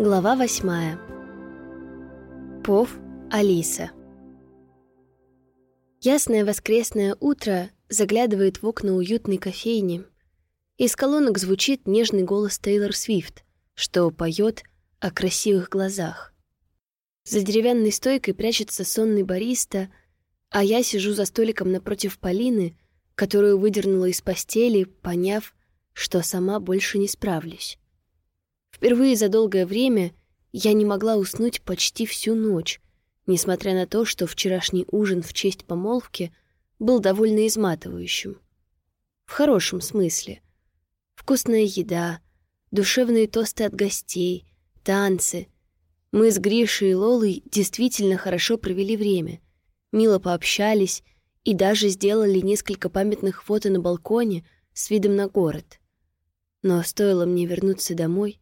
Глава восьмая. Пов Алиса. Ясное воскресное утро заглядывает в окна уютной кофейни. Из колонок звучит нежный голос Тейлор Свифт, что поет о красивых глазах. За деревянной стойкой прячется сонный бариста, а я сижу за столиком напротив Полины, которую выдернула из постели, поняв, что сама больше не справлюсь. Впервые за долгое время я не могла уснуть почти всю ночь, несмотря на то, что вчерашний ужин в честь помолвки был довольно изматывающим. В хорошем смысле. Вкусная еда, душевные тосты от гостей, танцы. Мы с Гришей и Лолой действительно хорошо провели время, мило пообщались и даже сделали несколько памятных фото на балконе с видом на город. Но стоило мне вернуться домой,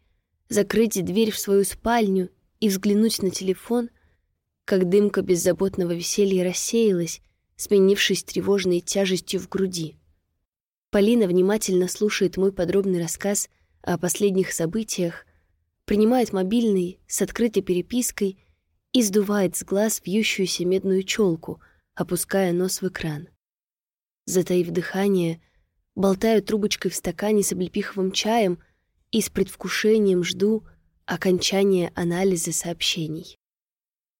закрыть дверь в свою спальню и взглянуть на телефон, как дымка беззаботного веселья рассеялась, сменившись тревожной тяжестью в груди. Полина внимательно слушает мой подробный рассказ о последних событиях, принимает мобильный с открытой перепиской и сдувает с глаз вьющуюся медную челку, опуская нос в экран. Затаив дыхание, болтаю трубочкой в стакане с облепиховым чаем и с предвкушением жду окончания анализа сообщений.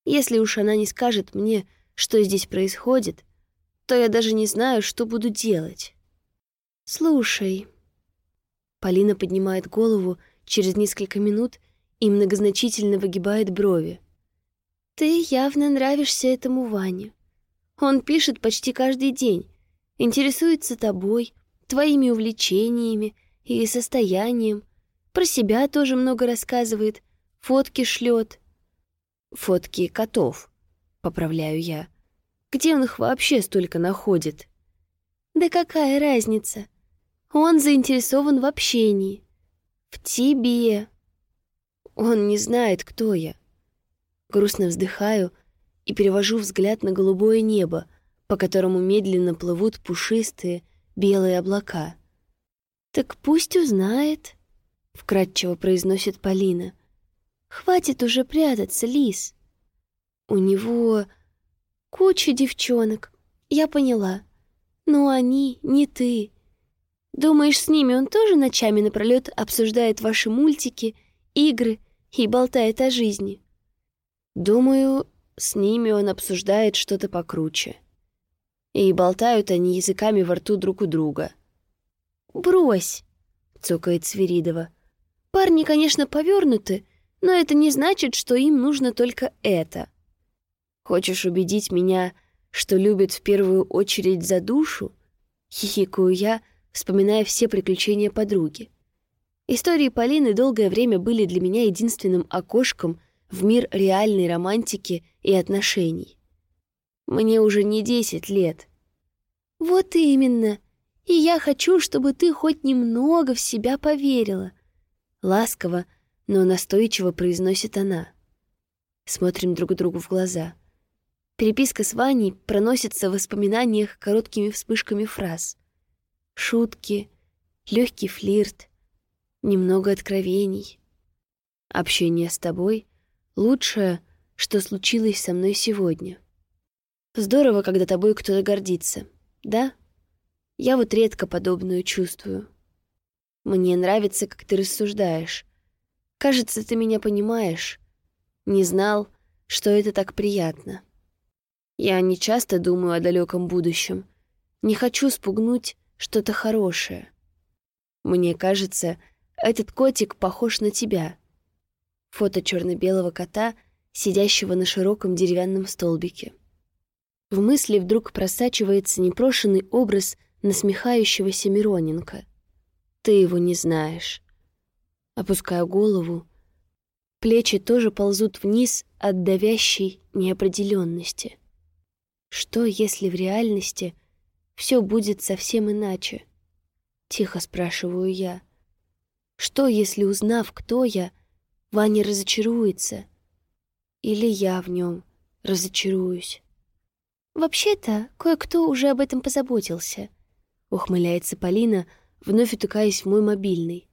Если уж она не скажет мне, что здесь происходит, то я даже не знаю, что буду делать. «Слушай...» Полина поднимает голову через несколько минут и многозначительно выгибает брови. «Ты явно нравишься этому Ване. Он пишет почти каждый день, интересуется тобой, твоими увлечениями и состоянием, про себя тоже много рассказывает, фотки шлет. Фотки котов, поправляю я. Где он их вообще столько находит? Да какая разница? Он заинтересован в общении. В тебе. Он не знает, кто я. Грустно вздыхаю и перевожу взгляд на голубое небо, по которому медленно плывут пушистые белые облака. Так пусть узнает вкратчиво произносит Полина. Хватит уже прятаться, Лис. У него куча девчонок. Я поняла. Но они не ты. Думаешь, с ними он тоже ночами напролёт обсуждает ваши мультики, игры и болтает о жизни? Думаю, с ними он обсуждает что-то покруче. И болтают они языками во рту друг у друга. «Брось!» — цокает Свиридова. Парни, конечно, повернуты, но это не значит, что им нужно только это. Хочешь убедить меня, что любят в первую очередь за душу? Хихикаю я, вспоминая все приключения подруги. Истории Полины долгое время были для меня единственным окошком в мир реальной романтики и отношений. Мне уже не десять лет. Вот именно. И я хочу, чтобы ты хоть немного в себя поверила. Ласково, но настойчиво произносит она. Смотрим друг другу в глаза. Переписка с Ваней проносится в воспоминаниях короткими вспышками фраз. Шутки, легкий флирт, немного откровений. Общение с тобой — лучшее, что случилось со мной сегодня. Здорово, когда тобой кто-то гордится, да? Я вот редко подобную чувствую. Мне нравится, как ты рассуждаешь. Кажется, ты меня понимаешь. Не знал, что это так приятно. Я не часто думаю о далеком будущем. Не хочу спугнуть что-то хорошее. Мне кажется, этот котик похож на тебя. Фото черно-белого кота, сидящего на широком деревянном столбике. В мысли вдруг просачивается непрошенный образ насмехающегося Мироненко — ты его не знаешь. Опускаю голову. Плечи тоже ползут вниз от давящей неопределенности. Что, если в реальности все будет совсем иначе? Тихо спрашиваю я. Что, если, узнав, кто я, Ваня разочаруется? Или я в нем разочаруюсь? Вообще-то, кое-кто уже об этом позаботился. Ухмыляется Полина, вновь утыкаясь в мой мобильный.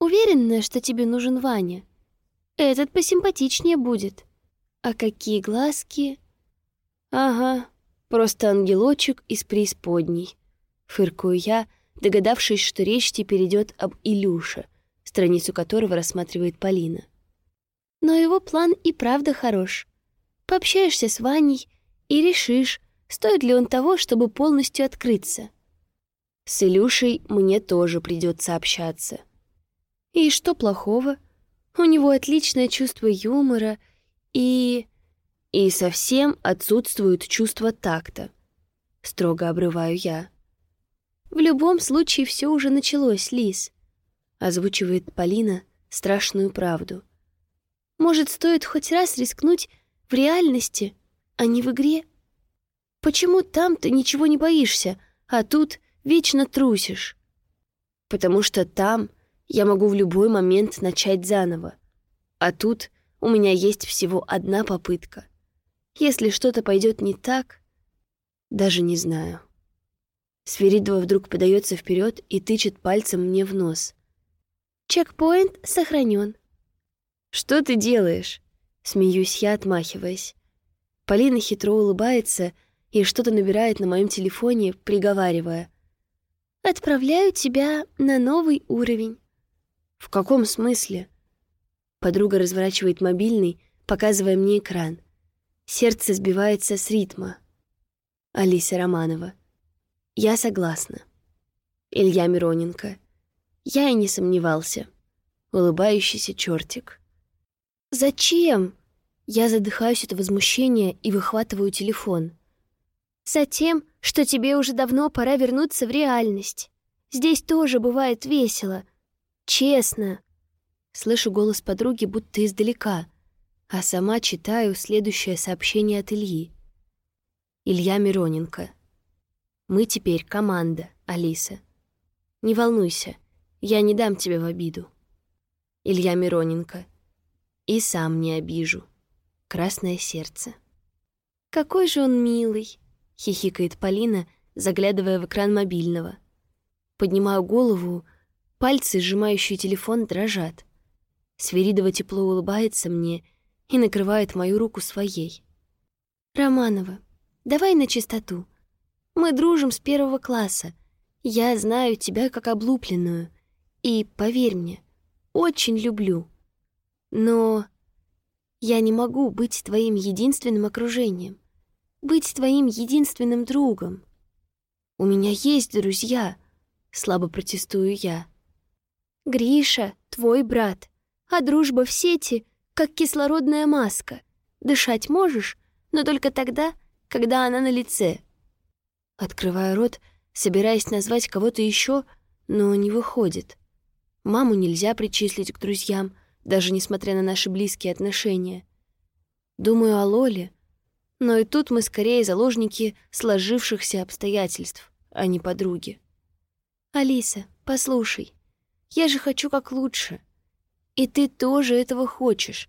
«Уверена, что тебе нужен Ваня. Этот посимпатичнее будет. А какие глазки? Ага, просто ангелочек из преисподней. Фыркую я, догадавшись, что речь теперь идет об Илюше, страницу которого рассматривает Полина. Но его план и правда хорош. Пообщаешься с Ваней и решишь, стоит ли он того, чтобы полностью открыться. С Илюшей мне тоже придется общаться. И что плохого? У него отличное чувство юмора и... И совсем отсутствует чувство такта. Строго обрываю я. В любом случае все уже началось, Лис. Озвучивает Полина страшную правду. Может, стоит хоть раз рискнуть в реальности, а не в игре? Почему там ты ничего не боишься, а тут вечно трусишь? Потому что там я могу в любой момент начать заново. А тут у меня есть всего одна попытка. Если что-то пойдет не так, даже не знаю. Сверидова вдруг подается вперед и тычет пальцем мне в нос. Чекпоинт сохранен. Что ты делаешь? Смеюсь я, отмахиваясь. Полина хитро улыбается и что-то набирает на моем телефоне, приговаривая. «Отправляю тебя на новый уровень». «В каком смысле?» Подруга разворачивает мобильный, показывая мне экран. Сердце сбивается с ритма. Алиса Романова. Я согласна. Илья Мироненко. Я и не сомневался. Улыбающийся чертик. «Зачем?» Я задыхаюсь от возмущения и выхватываю телефон. «Затем, что тебе уже давно пора вернуться в реальность. Здесь тоже бывает весело. Честно». Слышу голос подруги будто издалека, а сама читаю следующее сообщение от Ильи. Илья Мироненко. «Мы теперь команда, Алиса. Не волнуйся, я не дам тебе в обиду». Илья Мироненко. «И сам не обижу. Красное сердце». «Какой же он милый!» — хихикает Полина, заглядывая в экран мобильного. Поднимаю голову, пальцы, сжимающие телефон, дрожат. Свиридова тепло улыбается мне и накрывает мою руку своей. «Романова, давай на чистоту. Мы дружим с первого класса. Я знаю тебя как облупленную. И, поверь мне, очень люблю. Но я не могу быть твоим единственным окружением, быть твоим единственным другом. У меня есть друзья, слабо протестую я. Гриша, твой брат, а дружба в сети, как кислородная маска. Дышать можешь, но только тогда, когда она на лице. Открываю рот, собираясь назвать кого-то еще, но не выходит. Маму нельзя причислить к друзьям, даже несмотря на наши близкие отношения. Думаю о Лоле, но и тут мы скорее заложники сложившихся обстоятельств, а не подруги. «Алиса, послушай, я же хочу как лучше. И ты тоже этого хочешь.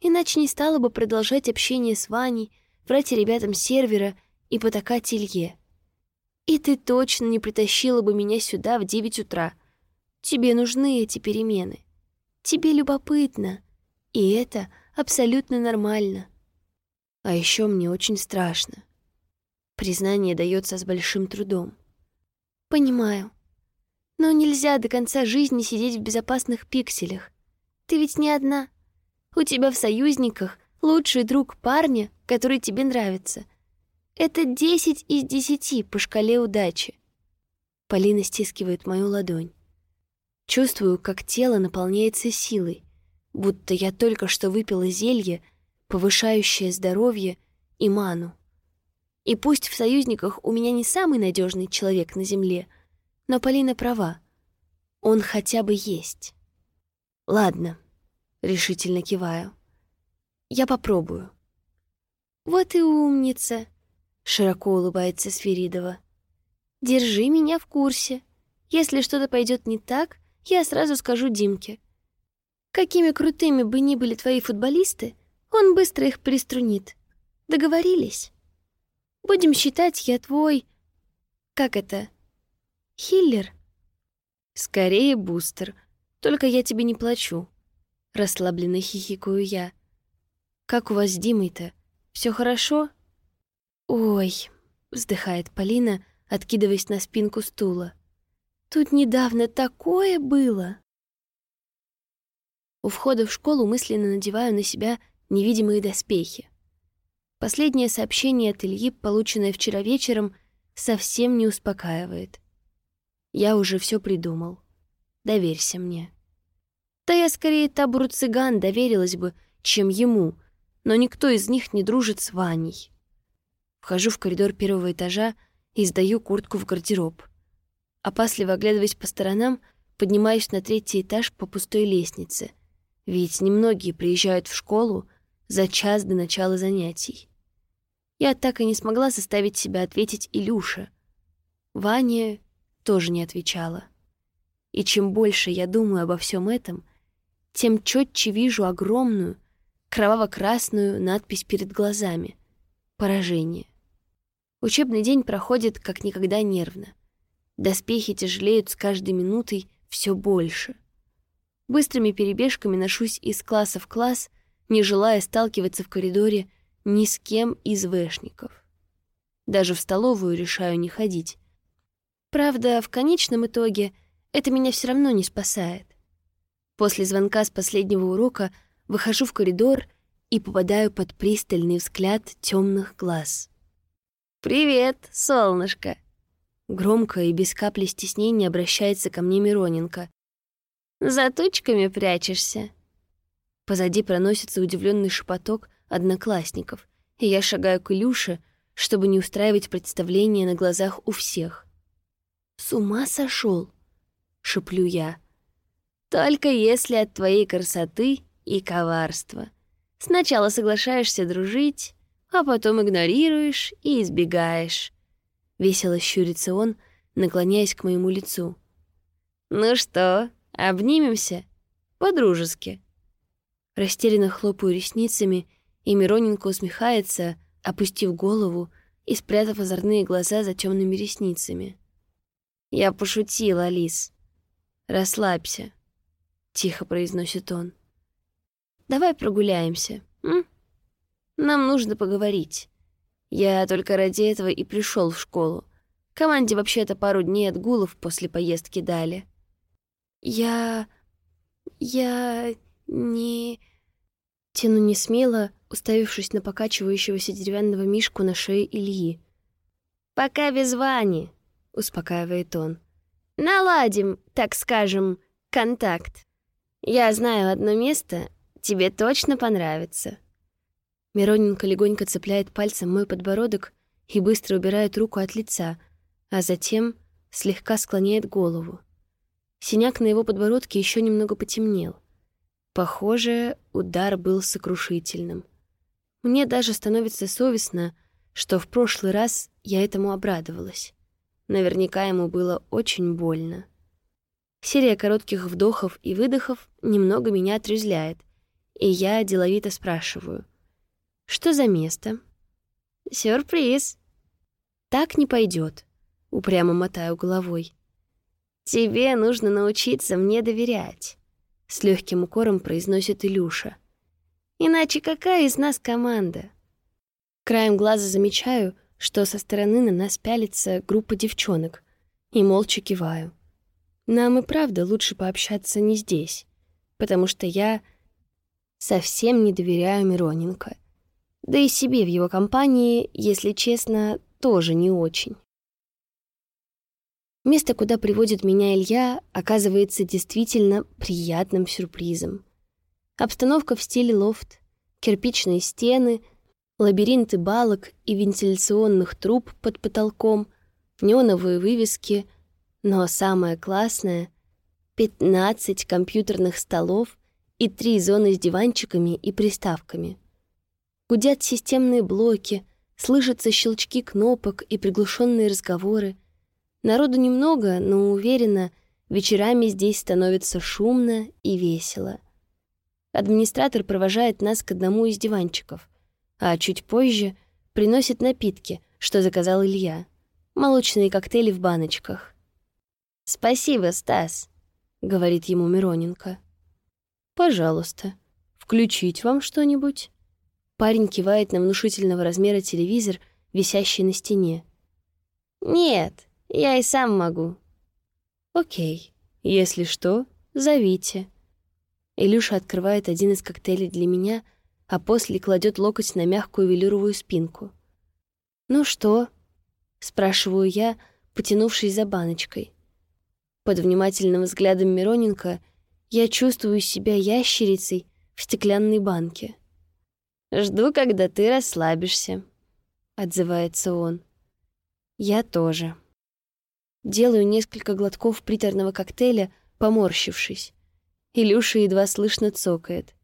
Иначе не стала бы продолжать общение с Ваней, врать ребятам сервера и потакать Илье. И ты точно не притащила бы меня сюда в девять утра. Тебе нужны эти перемены. Тебе любопытно. И это абсолютно нормально. А еще мне очень страшно. Признание дается с большим трудом. Понимаю. Но нельзя до конца жизни сидеть в безопасных пикселях. Ты ведь не одна. У тебя в союзниках лучший друг парня, который тебе нравится. Это десять из десяти по шкале удачи. Полина стискивает мою ладонь. Чувствую, как тело наполняется силой, будто я только что выпила зелье, повышающее здоровье и ману. И пусть в союзниках у меня не самый надежный человек на земле, но Полина права. Он хотя бы есть. «Ладно», — решительно киваю. «Я попробую». «Вот и умница», — широко улыбается Сферидова. «Держи меня в курсе. Если что-то пойдет не так, я сразу скажу Димке. Какими крутыми бы ни были твои футболисты, он быстро их приструнит. Договорились? Будем считать, я твой... Как это? Хиллер?» «Скорее бустер», только я тебе не плачу. Расслабленно хихикаю я. «Как у вас с Димой-то? Все хорошо?» «Ой», — вздыхает Полина, откидываясь на спинку стула. «Тут недавно такое было!» У входа в школу мысленно надеваю на себя невидимые доспехи. Последнее сообщение от Ильи, полученное вчера вечером, совсем не успокаивает. Я уже все придумал. Доверься мне. Да я скорее табору цыган доверилась бы, чем ему, но никто из них не дружит с Ваней. Вхожу в коридор первого этажа и сдаю куртку в гардероб. Опасливо оглядываясь по сторонам, поднимаюсь на третий этаж по пустой лестнице, ведь немногие приезжают в школу за час до начала занятий. Я так и не смогла заставить себя ответить Илюше. Ваня тоже не отвечала. И чем больше я думаю обо всем этом, тем четче вижу огромную, кроваво-красную надпись перед глазами. Поражение. Учебный день проходит как никогда нервно. Доспехи тяжелеют с каждой минутой все больше. Быстрыми перебежками ношусь из класса в класс, не желая сталкиваться в коридоре ни с кем из вэшников. Даже в столовую решаю не ходить. Правда, в конечном итоге это меня все равно не спасает. После звонка с последнего урока выхожу в коридор и попадаю под пристальный взгляд темных глаз. «Привет, солнышко!» Громко и без капли стеснения обращается ко мне Мироненко. «За тучками прячешься?» Позади проносится удивленный шепоток одноклассников, и я шагаю к Илюше, чтобы не устраивать представление на глазах у всех. «С ума сошел? шеплю я. Только если от твоей красоты и коварства. Сначала соглашаешься дружить, а потом игнорируешь и избегаешь. Весело щурится он, наклоняясь к моему лицу. «Ну что, обнимемся? По-дружески». Растерянно хлопаю ресницами, и Мироненко усмехается, опустив голову и спрятав озорные глаза за темными ресницами. «Я пошутил, Алис. Расслабься. — тихо произносит он. «Давай прогуляемся, м? Нам нужно поговорить. Я только ради этого и пришел в школу. Команде вообще-то пару дней отгулов после поездки дали». «Я... я... не...» Тяну не смело, уставившись на покачивающегося деревянного мишку на шее Ильи. «Пока без Вани», — успокаивает он. «Наладим, так скажем, контакт». Я знаю одно место, тебе точно понравится». Мироненко легонько цепляет пальцем мой подбородок и быстро убирает руку от лица, а затем слегка склоняет голову. Синяк на его подбородке еще немного потемнел. Похоже, удар был сокрушительным. Мне даже становится совестно, что в прошлый раз я этому обрадовалась. Наверняка ему было очень больно. Серия коротких вдохов и выдохов немного меня отрезляет, и я деловито спрашиваю. «Что за место?» «Сюрприз!» «Так не пойдет», — упрямо мотаю головой. «Тебе нужно научиться мне доверять», — с легким укором произносит Илюша. «Иначе какая из нас команда?» Краем глаза замечаю, что со стороны на нас пялится группа девчонок, и молча киваю. Нам и правда лучше пообщаться не здесь, потому что я совсем не доверяю Мироненко. Да и себе в его компании, если честно, тоже не очень. Место, куда приводит меня Илья, оказывается действительно приятным сюрпризом. Обстановка в стиле лофт, кирпичные стены, лабиринты балок и вентиляционных труб под потолком, неоновые вывески — но самое классное — 15 компьютерных столов и три зоны с диванчиками и приставками. Гудят системные блоки, слышатся щелчки кнопок и приглушенные разговоры. Народу немного, но уверенно, вечерами здесь становится шумно и весело. Администратор провожает нас к одному из диванчиков, а чуть позже приносит напитки, что заказал Илья. Молочные коктейли в баночках. «Спасибо, Стас», — говорит ему Мироненко. Пожалуйста. Включить вам что-нибудь?» Парень кивает на внушительного размера телевизор, висящий на стене. «Нет, я и сам могу». «Окей. Если что, зовите». Илюша открывает один из коктейлей для меня, а после кладет локоть на мягкую велюровую спинку. «Ну что?» — спрашиваю я, потянувшись за баночкой. Под внимательным взглядом Мироненко я чувствую себя ящерицей в стеклянной банке. «Жду, когда ты расслабишься», — отзывается он. «Я тоже». Делаю несколько глотков приторного коктейля, поморщившись. Илюша едва слышно цокает.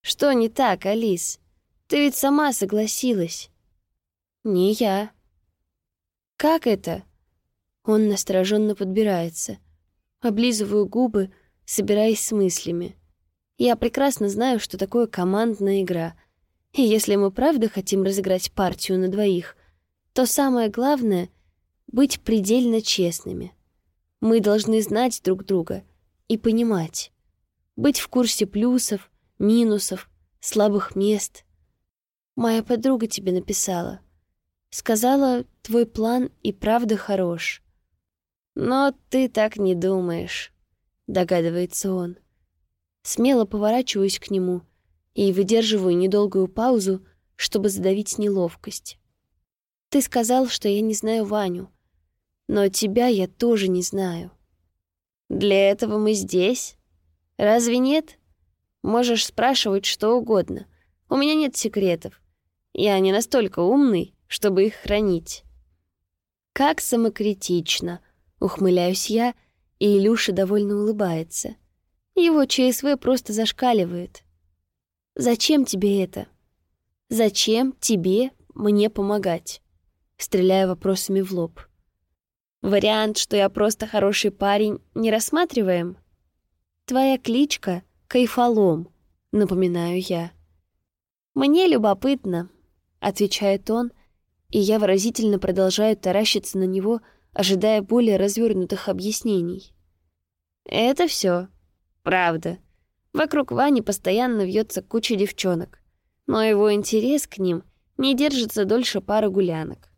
«Что не так, Алис? Ты ведь сама согласилась». «Не я». «Как это?» Он настороженно подбирается. Облизываю губы, собираясь с мыслями. Я прекрасно знаю, что такое командная игра. И если мы правда хотим разыграть партию на двоих, то самое главное — быть предельно честными. Мы должны знать друг друга и понимать. Быть в курсе плюсов, минусов, слабых мест. Моя подруга тебе написала. Сказала, твой план и правда хорош. Но ты так не думаешь догадывается он. Смело поворачиваюсь к нему и выдерживаю недолгую паузу, чтобы задавить неловкость. Ты сказал, что я не знаю Ваню, но тебя я тоже не знаю. Для этого мы здесь. Разве нет? Можешь спрашивать что угодно. У меня нет секретов. Я не настолько умный, чтобы их хранить. Как самокритично, ухмыляюсь я — и Илюша довольно улыбается. Его ЧСВ просто зашкаливает. «Зачем тебе это? Зачем тебе мне помогать?» Стреляя вопросами в лоб. «Вариант, что я просто хороший парень, не рассматриваем?» «Твоя кличка — Кайфолом», — напоминаю я. «Мне любопытно», — отвечает он, и я выразительно продолжаю таращиться на него, — ожидая более развернутых объяснений. Это все, правда. Вокруг Вани постоянно вьется куча девчонок, но его интерес к ним не держится дольше пары гулянок.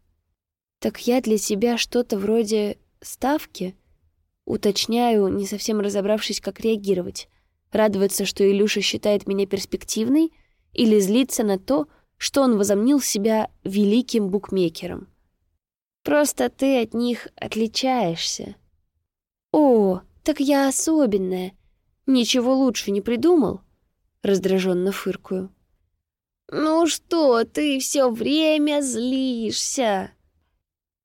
Так я для себя что-то вроде ставки? Уточняю, не совсем разобравшись, как реагировать. Радоваться, что Илюша считает меня перспективной, или злиться на то, что он возомнил себя великим букмекером. Просто ты от них отличаешься. О, так я особенная. Ничего лучше не придумал? Раздраженно фыркую. Ну что, ты все время злишься?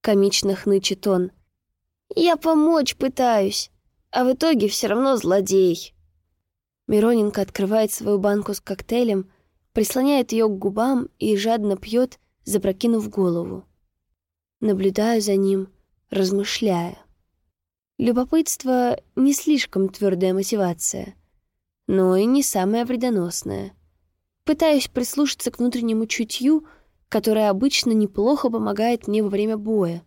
Комично хнычет он. Я помочь пытаюсь, а в итоге все равно злодей. Мироненко открывает свою банку с коктейлем, прислоняет ее к губам и жадно пьет, запрокинув голову. Наблюдаю за ним, размышляя. Любопытство — не слишком твердая мотивация, но и не самая вредоносная. Пытаюсь прислушаться к внутреннему чутью, которое обычно неплохо помогает мне во время боя.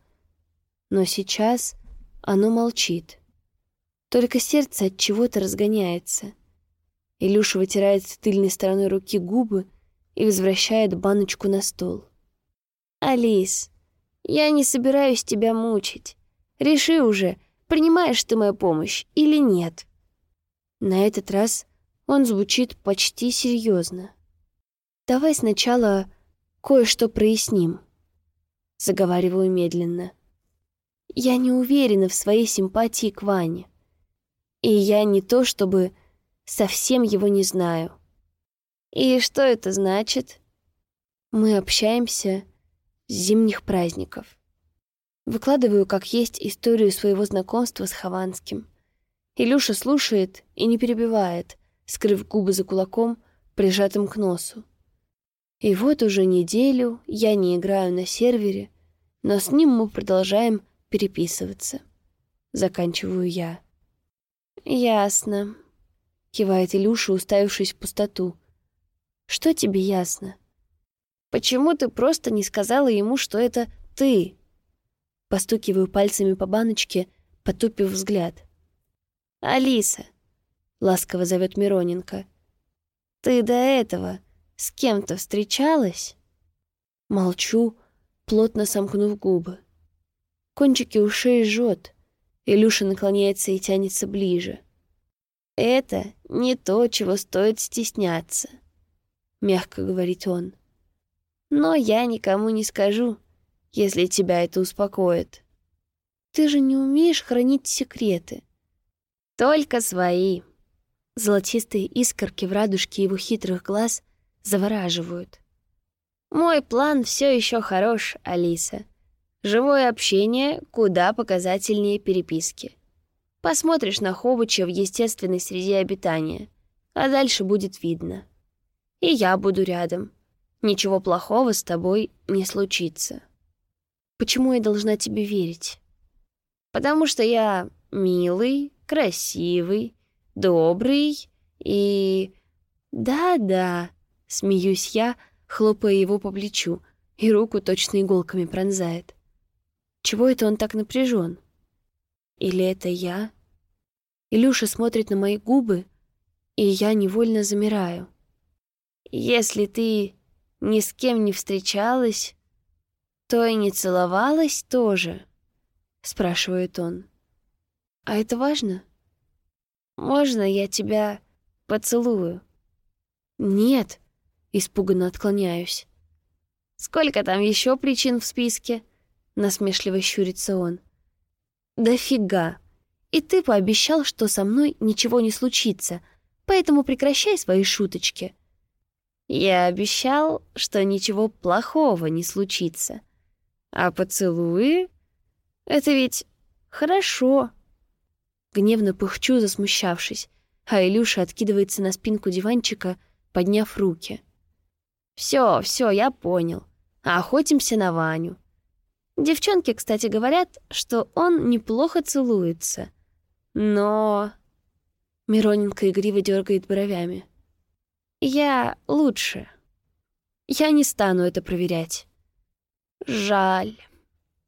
Но сейчас оно молчит. Только сердце от чего-то разгоняется. Илюша вытирает тыльной стороной руки губы и возвращает баночку на стол. «Алис, я не собираюсь тебя мучить. Реши уже, принимаешь ты мою помощь или нет. На этот раз он звучит почти серьезно. Давай сначала кое-что проясним. Заговариваю медленно. Я не уверена в своей симпатии к Ване. И я не то чтобы совсем его не знаю. И что это значит? Мы общаемся зимних праздников. Выкладываю как есть историю своего знакомства с Хованским. Илюша слушает и не перебивает, скрыв губы за кулаком, прижатым к носу. И вот уже неделю я не играю на сервере, но с ним мы продолжаем переписываться. Заканчиваю я. «Ясно», — кивает Илюша, уставившись в пустоту. «Что тебе ясно?» Почему ты просто не сказала ему, что это ты?» Постукиваю пальцами по баночке, потупив взгляд. «Алиса, — ласково зовет Мироненко. «Ты до этого с кем-то встречалась?» Молчу, плотно сомкнув губы. Кончики ушей жжет. Илюша наклоняется и тянется ближе. «Это не то, чего стоит стесняться», — мягко говорит он. «Но я никому не скажу, если тебя это успокоит. Ты же не умеешь хранить секреты. Только свои». Золотистые искорки в радужке его хитрых глаз завораживают. «Мой план все еще хорош, Алиса. Живое общение куда показательнее переписки. Посмотришь на Ховыча в естественной среде обитания, а дальше будет видно. И я буду рядом. Ничего плохого с тобой не случится. Почему я должна тебе верить? Потому что я милый, красивый, добрый и... Да-да, смеюсь я, хлопая его по плечу, и руку точно иголками пронзает. Чего это он так напряжен? Или это я? Илюша смотрит на мои губы, и я невольно замираю. Если ты ни с кем не встречалась, то и не целовалась тоже, спрашивает он. А это важно? Можно я тебя поцелую? Нет, испуганно отклоняюсь. Сколько там еще причин в списке? Насмешливо щурится он. «Дофига! И ты пообещал, что со мной ничего не случится, поэтому прекращай свои шуточки». «Я обещал, что ничего плохого не случится. А поцелуи? Это ведь хорошо». Гневно пыхчу, засмущавшись, а Илюша откидывается на спинку диванчика, подняв руки. «Всё, всё, я понял. Охотимся на Ваню. Девчонки, кстати, говорят, что он неплохо целуется. Но... Мироненко игриво дергает бровями. Я лучше. Я не стану это проверять. Жаль.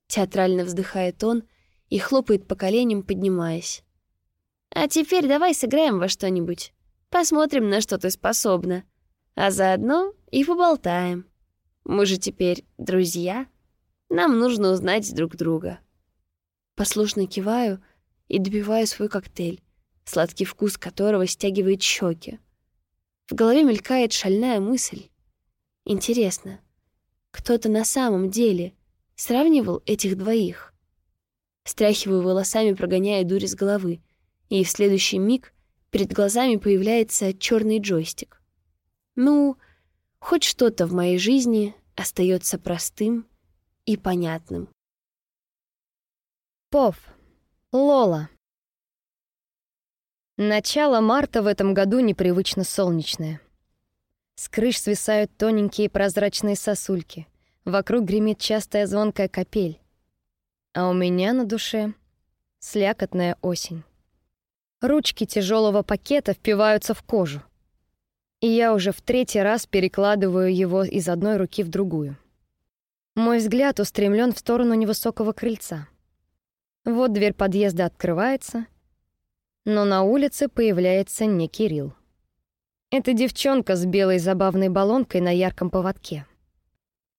Театрально вздыхает он и хлопает по коленям, поднимаясь. А теперь давай сыграем во что-нибудь. Посмотрим, на что ты способна. А заодно и поболтаем. Мы же теперь друзья. Нам нужно узнать друг друга». Послушно киваю и добиваю свой коктейль, сладкий вкус которого стягивает щеки. В голове мелькает шальная мысль. Интересно, кто-то на самом деле сравнивал этих двоих? Стряхиваю волосами, прогоняя дурь с головы, и в следующий миг перед глазами появляется черный джойстик. Ну, хоть что-то в моей жизни остается простым и понятным. Пов. Лола. Начало марта в этом году непривычно солнечное. С крыш свисают тоненькие прозрачные сосульки. Вокруг гремит частая звонкая капель. А у меня на душе слякотная осень. Ручки тяжелого пакета впиваются в кожу. И я уже в третий раз перекладываю его из одной руки в другую. Мой взгляд устремлен в сторону невысокого крыльца. Вот дверь подъезда открывается, но на улице появляется не Кирилл. Это девчонка с белой забавной баллонкой на ярком поводке.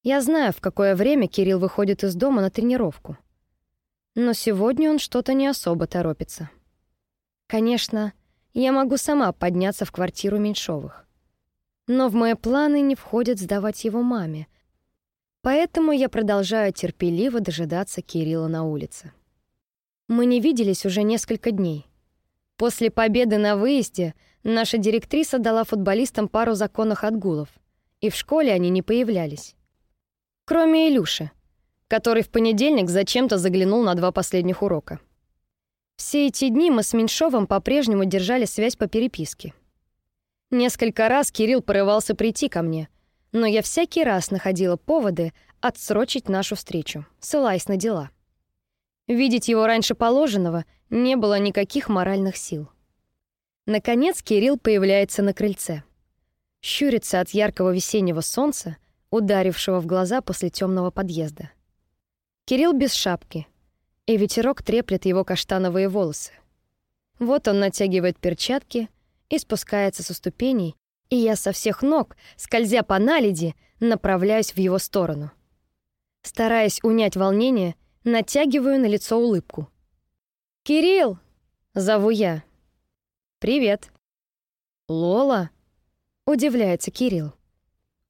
Я знаю, в какое время Кирилл выходит из дома на тренировку. Но сегодня он что-то не особо торопится. Конечно, я могу сама подняться в квартиру Меньшовых. Но в мои планы не входит сдавать его маме — Поэтому я продолжаю терпеливо дожидаться Кирилла на улице. Мы не виделись уже несколько дней. После победы на выезде наша директриса дала футболистам пару законных отгулов, и в школе они не появлялись. Кроме Илюши, который в понедельник зачем-то заглянул на два последних урока. Все эти дни мы с Меньшовым по-прежнему держали связь по переписке. Несколько раз Кирилл порывался прийти ко мне — но я всякий раз находила поводы отсрочить нашу встречу, ссылаясь на дела. Видеть его раньше положенного не было никаких моральных сил. Наконец Кирилл появляется на крыльце. Щурится от яркого весеннего солнца, ударившего в глаза после темного подъезда. Кирилл без шапки, и ветерок треплет его каштановые волосы. Вот он натягивает перчатки и спускается со ступеней, и я со всех ног, скользя по наледи, направляюсь в его сторону. Стараясь унять волнение, натягиваю на лицо улыбку. «Кирилл!» — зову я. «Привет». «Лола?» — удивляется Кирилл.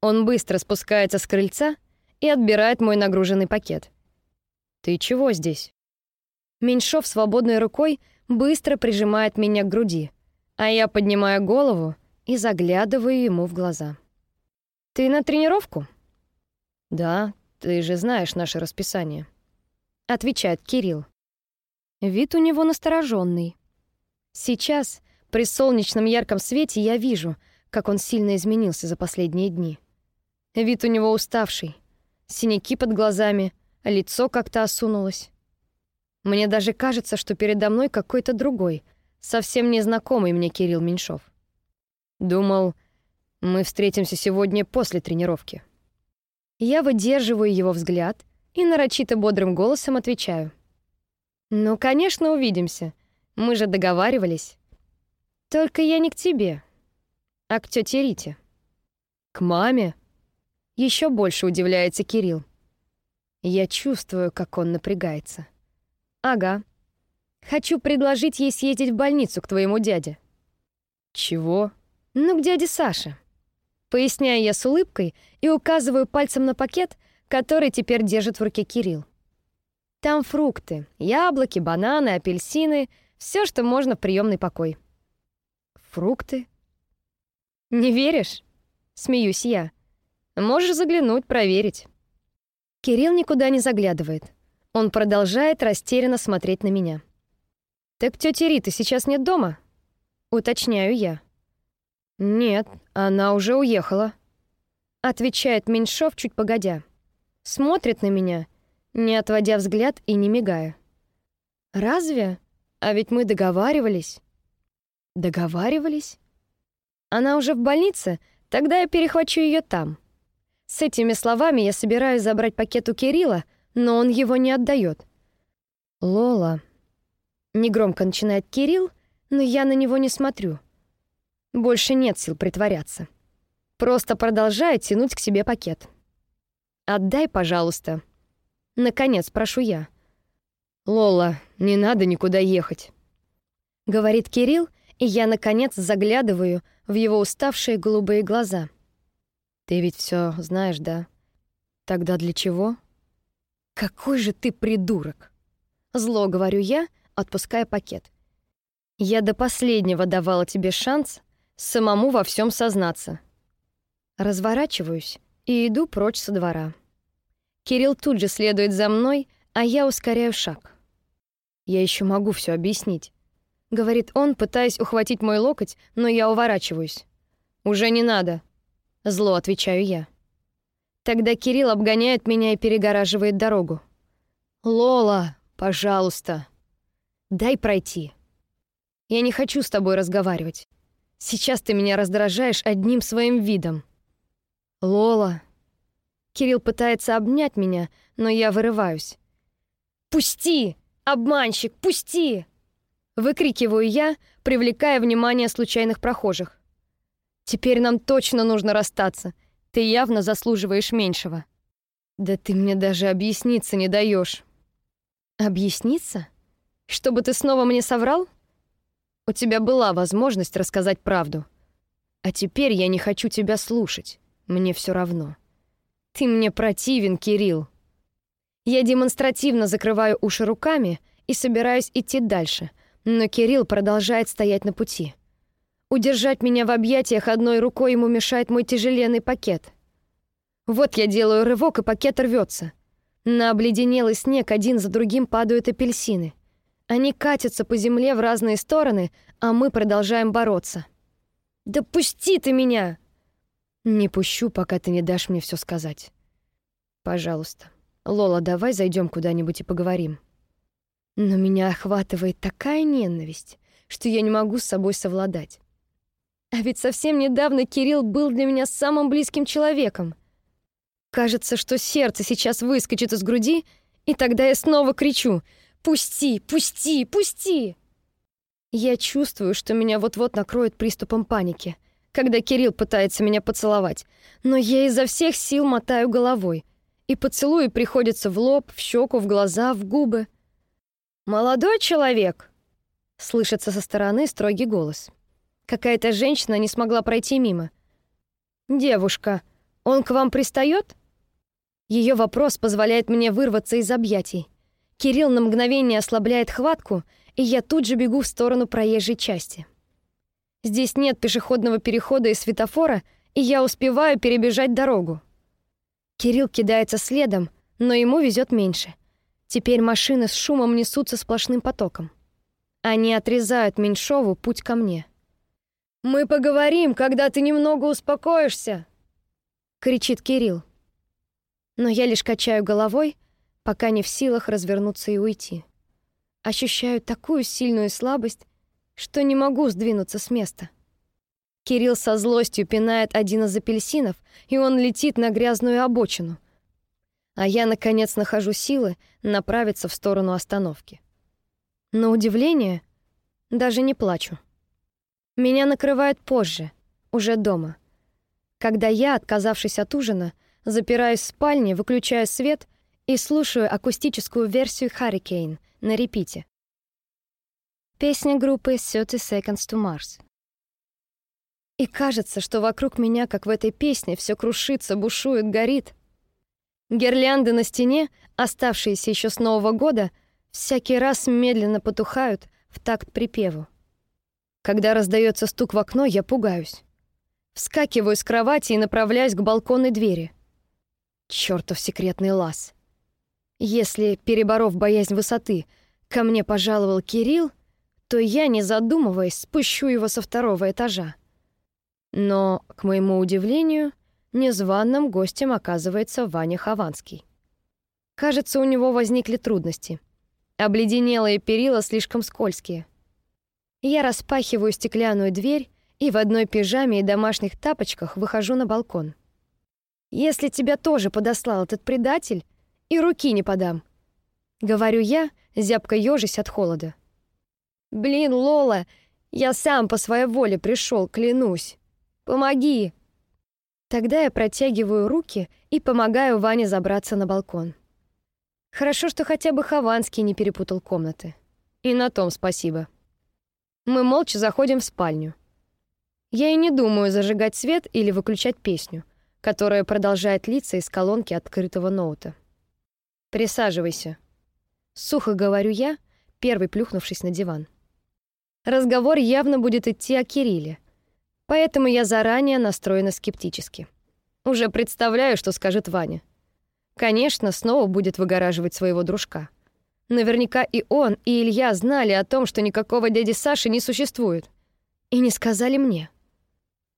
Он быстро спускается с крыльца и отбирает мой нагруженный пакет. «Ты чего здесь?» Меньшов свободной рукой быстро прижимает меня к груди, а я поднимаю голову и заглядываю ему в глаза. «Ты на тренировку?» «Да, ты же знаешь наше расписание», — отвечает Кирилл. Вид у него настороженный. Сейчас, при солнечном ярком свете, я вижу, как он сильно изменился за последние дни. Вид у него уставший, синяки под глазами, лицо как-то осунулось. Мне даже кажется, что передо мной какой-то другой, совсем незнакомый мне Кирилл Меньшов. Думал, мы встретимся сегодня после тренировки. Я выдерживаю его взгляд и нарочито бодрым голосом отвечаю. «Ну, конечно, увидимся. Мы же договаривались. Только я не к тебе, а к тете Рите». «К маме?» Еще больше удивляется Кирилл. Я чувствую, как он напрягается. «Ага. Хочу предложить ей съездить в больницу к твоему дяде». «Чего?» «Ну, к дяде Саше». Поясняю я с улыбкой и указываю пальцем на пакет, который теперь держит в руке Кирилл. Там фрукты, яблоки, бананы, апельсины, все, что можно в приемный покой. Фрукты? Не веришь? Смеюсь я. Можешь заглянуть, проверить. Кирилл никуда не заглядывает. Он продолжает растерянно смотреть на меня. «Так тётя Рита сейчас нет дома?» Уточняю я. «Нет, она уже уехала», — отвечает Меньшов чуть погодя. Смотрит на меня, не отводя взгляд и не мигая. «Разве? А ведь мы договаривались». «Договаривались?» «Она уже в больнице? Тогда я перехвачу ее там». С этими словами я собираюсь забрать пакет у Кирилла, но он его не отдает. «Лола», — негромко начинает Кирилл, но я на него не смотрю. Больше нет сил притворяться. Просто продолжаю тянуть к себе пакет. «Отдай, пожалуйста». Наконец, прошу я. «Лола, не надо никуда ехать», — говорит Кирилл, и я, наконец, заглядываю в его уставшие голубые глаза. «Ты ведь все знаешь, да? Тогда для чего?» «Какой же ты придурок!» Зло говорю я, отпуская пакет. «Я до последнего давала тебе шанс самому во всем сознаться. Разворачиваюсь и иду прочь со двора. Кирилл тут же следует за мной, а я ускоряю шаг. «Я еще могу все объяснить», — говорит он, пытаясь ухватить мой локоть, но я уворачиваюсь. «Уже не надо», — зло отвечаю я. Тогда Кирилл обгоняет меня и перегораживает дорогу. «Лола, пожалуйста, дай пройти. Я не хочу с тобой разговаривать. Сейчас ты меня раздражаешь одним своим видом. Лола. Кирилл пытается обнять меня, но я вырываюсь. Пусти! Обманщик, пусти! Выкрикиваю я, привлекая внимание случайных прохожих. Теперь нам точно нужно расстаться. Ты явно заслуживаешь меньшего. Да ты мне даже объясниться не даешь. Объясниться? Чтобы ты снова мне соврал? У тебя была возможность рассказать правду. А теперь я не хочу тебя слушать. Мне все равно. Ты мне противен, Кирилл. Я демонстративно закрываю уши руками и собираюсь идти дальше, но Кирилл продолжает стоять на пути. Удержать меня в объятиях одной рукой ему мешает мой тяжеленный пакет. Вот я делаю рывок, и пакет рвется. На обледенелый снег один за другим падают апельсины. Они катятся по земле в разные стороны, а мы продолжаем бороться. «Да пусти ты меня!» «Не пущу, пока ты не дашь мне все сказать. Пожалуйста. Лола, давай зайдем куда-нибудь и поговорим». Но меня охватывает такая ненависть, что я не могу с собой совладать. А ведь совсем недавно Кирилл был для меня самым близким человеком. Кажется, что сердце сейчас выскочит из груди, и тогда я снова кричу — Пусти, пусти, пусти!» Я чувствую, что меня вот-вот накроет приступом паники, когда Кирилл пытается меня поцеловать, но я изо всех сил мотаю головой, и поцелуи приходятся в лоб, в щеку, в глаза, в губы. «Молодой человек!» — слышится со стороны строгий голос. Какая-то женщина не смогла пройти мимо. «Девушка, он к вам пристает? Ее вопрос позволяет мне вырваться из объятий. Кирилл на мгновение ослабляет хватку, и я тут же бегу в сторону проезжей части. Здесь нет пешеходного перехода и светофора, и я успеваю перебежать дорогу. Кирилл кидается следом, но ему везет меньше. Теперь машины с шумом несутся сплошным потоком. Они отрезают Меньшову путь ко мне. «Мы поговорим, когда ты немного успокоишься!» — кричит Кирилл. Но я лишь качаю головой, пока не в силах развернуться и уйти. Ощущаю такую сильную слабость, что не могу сдвинуться с места. Кирилл со злостью пинает один из апельсинов, и он летит на грязную обочину. А я, наконец, нахожу силы направиться в сторону остановки. На удивление, даже не плачу. Меня накрывает позже, уже дома. Когда я, отказавшись от ужина, запираюсь в спальне, выключаю свет и слушаю акустическую версию «Hurricane» на репите. Песня группы 30 Seconds to Mars. И кажется, что вокруг меня, как в этой песне, все крушится, бушует, горит. Гирлянды на стене, оставшиеся еще с Нового года, всякий раз медленно потухают в такт припеву. Когда раздается стук в окно, я пугаюсь. Вскакиваю с кровати и направляюсь к балконной двери. Чёртов секретный лаз. Если, переборов боязнь высоты, ко мне пожаловал Кирилл, то я, не задумываясь, спущу его со второго этажа. Но, к моему удивлению, незваным гостем оказывается Ваня Хованский. Кажется, у него возникли трудности. Обледенелые перила слишком скользкие. Я распахиваю стеклянную дверь и в одной пижаме и домашних тапочках выхожу на балкон. Если тебя тоже подослал этот предатель, и руки не подам. Говорю я, зябко ёжись от холода. Блин, Лола, я сам по своей воле пришел, клянусь. Помоги!» Тогда я протягиваю руки и помогаю Ване забраться на балкон. Хорошо, что хотя бы Хованский не перепутал комнаты. И на том спасибо. Мы молча заходим в спальню. Я и не думаю зажигать свет или выключать песню, которая продолжает литься из колонки открытого ноута. «Присаживайся», — сухо говорю я, первый плюхнувшись на диван. Разговор явно будет идти о Кирилле, Поэтому я заранее настроена скептически. Уже представляю, что скажет Ваня. Конечно, снова будет выгораживать своего дружка. Наверняка и он, и Илья знали о том, что никакого дяди Саши не существует. И не сказали мне.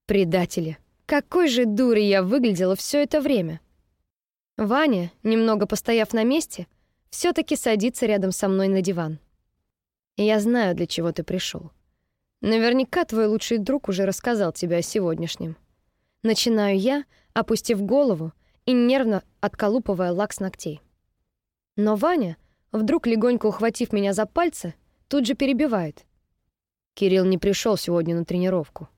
Предатели. Какой же дурой я выглядела все это время. Ваня, немного постояв на месте, все таки садится рядом со мной на диван. Я знаю, для чего ты пришел. Наверняка твой лучший друг уже рассказал тебе о сегодняшнем. Начинаю я, опустив голову и нервно отколупывая лак с ногтей. Но Ваня, вдруг легонько ухватив меня за пальцы, тут же перебивает. Кирилл не пришел сегодня на тренировку.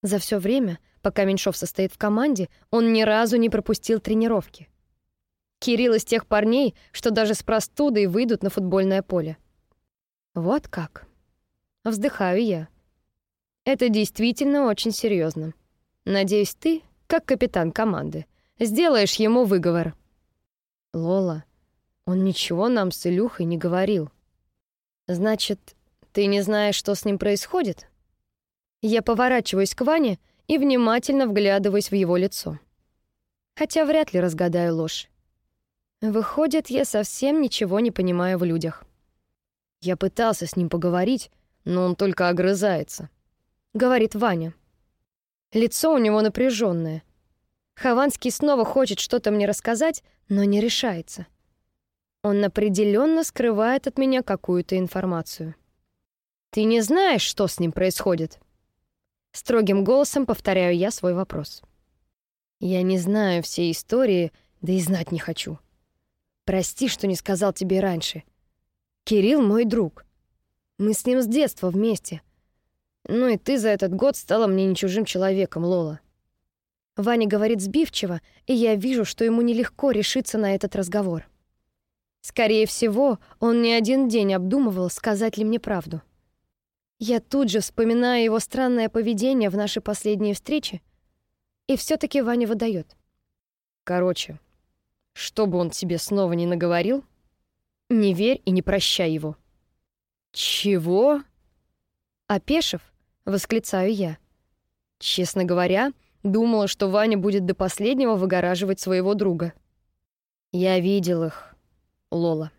За все время, пока Меньшов состоит в команде, он ни разу не пропустил тренировки. Кирилл из тех парней, что даже с простудой выйдут на футбольное поле. Вот как. Вздыхаю я. Это действительно очень серьезно. Надеюсь, ты, как капитан команды, сделаешь ему выговор. Лола, он ничего нам с Илюхой не говорил. Значит, ты не знаешь, что с ним происходит? Я поворачиваюсь к Ване и внимательно вглядываюсь в его лицо. Хотя вряд ли разгадаю ложь. Выходит, я совсем ничего не понимаю в людях. Я пытался с ним поговорить, но он только огрызается», — говорит Ваня. Лицо у него напряженное. Хованский снова хочет что-то мне рассказать, но не решается. Он определенно скрывает от меня какую-то информацию. «Ты не знаешь, что с ним происходит?» Строгим голосом повторяю я свой вопрос. «Я не знаю всей истории, да и знать не хочу. Прости, что не сказал тебе раньше. Кирилл мой друг. Мы с ним с детства вместе. Ну и ты за этот год стала мне не чужим человеком, Лола. Ваня говорит сбивчиво, и я вижу, что ему нелегко решиться на этот разговор. Скорее всего, он не один день обдумывал, сказать ли мне правду. Я тут же вспоминаю его странное поведение в нашей последней встрече, и все таки Ваня выдает. Короче, что бы он тебе снова не наговорил, не верь и не прощай его. Чего? Опешив, восклицаю я. Честно говоря, думала, что Ваня будет до последнего выгораживать своего друга. Я видел их, Лола,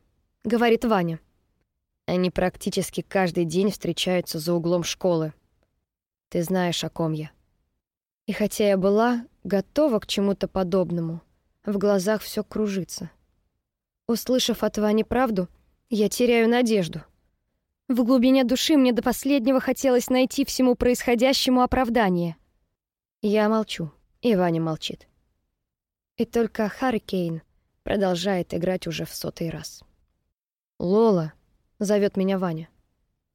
говорит Ваня. Они практически каждый день встречаются за углом школы. Ты знаешь, о ком я. И хотя я была готова к чему-то подобному, в глазах все кружится. Услышав от Вани правду, я теряю надежду. В глубине души мне до последнего хотелось найти всему происходящему оправдание. Я молчу, и Ваня молчит. И только Харрикейн продолжает играть уже в сотый раз. «Лола», — зовет меня Ваня.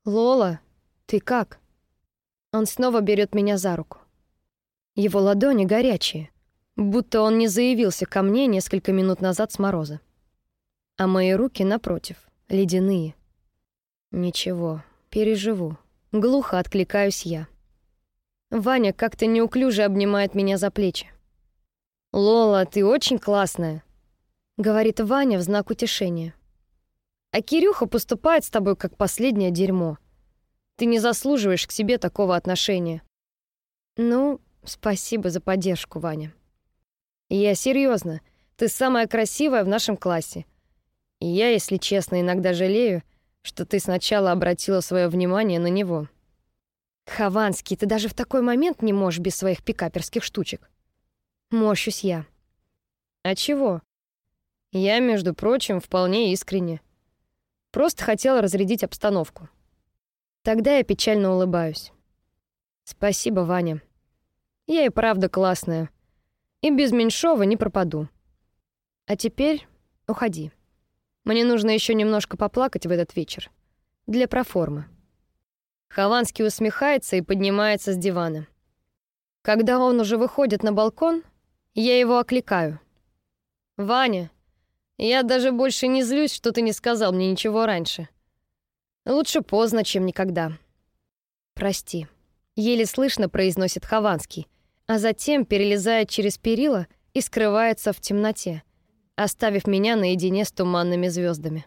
«Лола, ты как?» Он снова берет меня за руку. Его ладони горячие, будто он не заявился ко мне несколько минут назад с мороза. А мои руки, напротив, ледяные. Ничего, переживу. Глухо откликаюсь я. Ваня как-то неуклюже обнимает меня за плечи. «Лола, ты очень классная», — говорит Ваня в знак утешения. «А Кирюха поступает с тобой как последнее дерьмо. Ты не заслуживаешь к себе такого отношения». «Ну, спасибо за поддержку, Ваня». Я серьезно. Ты самая красивая в нашем классе. И я, если честно, иногда жалею, что ты сначала обратила свое внимание на него. Хованский, ты даже в такой момент не можешь без своих пикаперских штучек. Морщусь я. А чего? Я, между прочим, вполне искренне. Просто хотела разрядить обстановку. Тогда я печально улыбаюсь. Спасибо, Ваня. Я и правда классная. И без Меньшова не пропаду. А теперь уходи. Мне нужно еще немножко поплакать в этот вечер. Для проформы. Хованский усмехается и поднимается с дивана. Когда он уже выходит на балкон, я его окликаю. «Ваня, я даже больше не злюсь, что ты не сказал мне ничего раньше. Лучше поздно, чем никогда». «Прости», — еле слышно произносит Хованский — а затем перелезает через перила и скрывается в темноте, оставив меня наедине с туманными звездами.